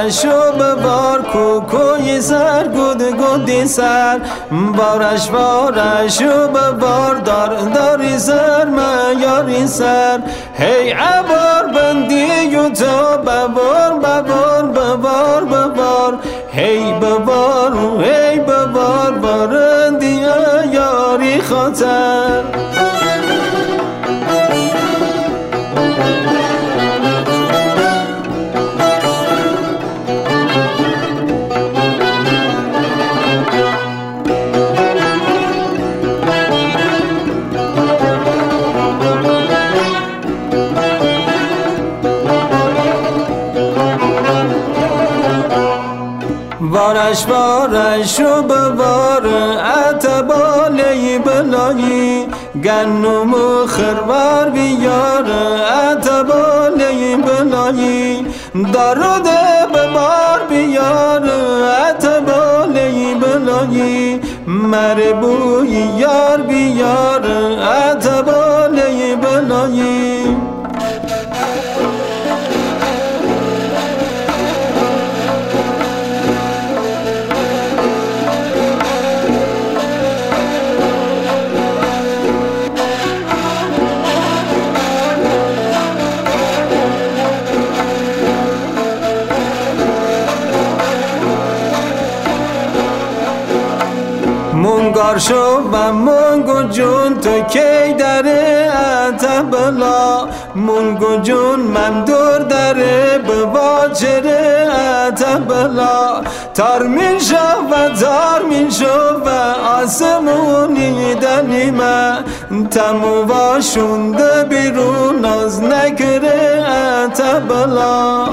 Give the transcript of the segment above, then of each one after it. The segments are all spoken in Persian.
بارش و ببار کوکوی سر گود گودی سر. بارش بارش و ببار دار داری سر یاری سر. هی عبار بندی و تو ببار ببار ببار ببار. هی ببار هی ببار بارندی یاری خاطر. بارش بارش و ببار اتبالی بلایی. گنم و خروار بیار اتبالی بلایی. دارود ببار بیار اتبالی بلایی. مربوی یار بیار منگار شو و منگو جون تو کی داره اتبلا؟ منگو جون من دور داره به واجره اتبلا. تار من و تار من شو و آسمونی دلیمه تمو واشونده بیرون از نکره اتبلا.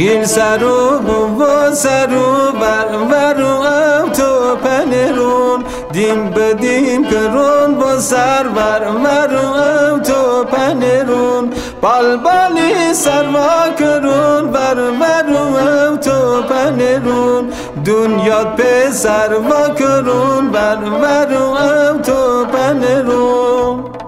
خیل سرو و سرو بر ورو او تو پنرون دیم بدیم کرون با سر بر ورو او تو پنرون بال بالی سروا کرون بر ورو او تو پنرون دنیا به سروا کرون بر ورو او تو پنرون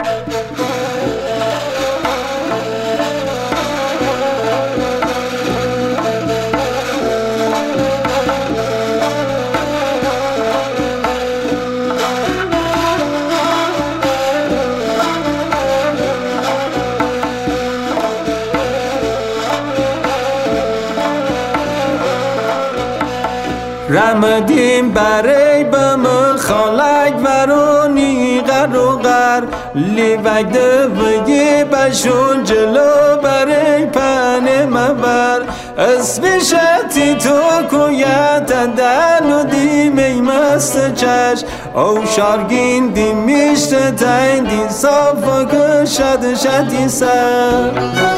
رمدیم برای بم خالک ورونی غر و غر. لیوک دوگی بشون جلو برای پن مبر اسم شتی تو کویت دل و دیمی مست چش او شارگین دی میشت تین دی صاف و کشد شدی سر.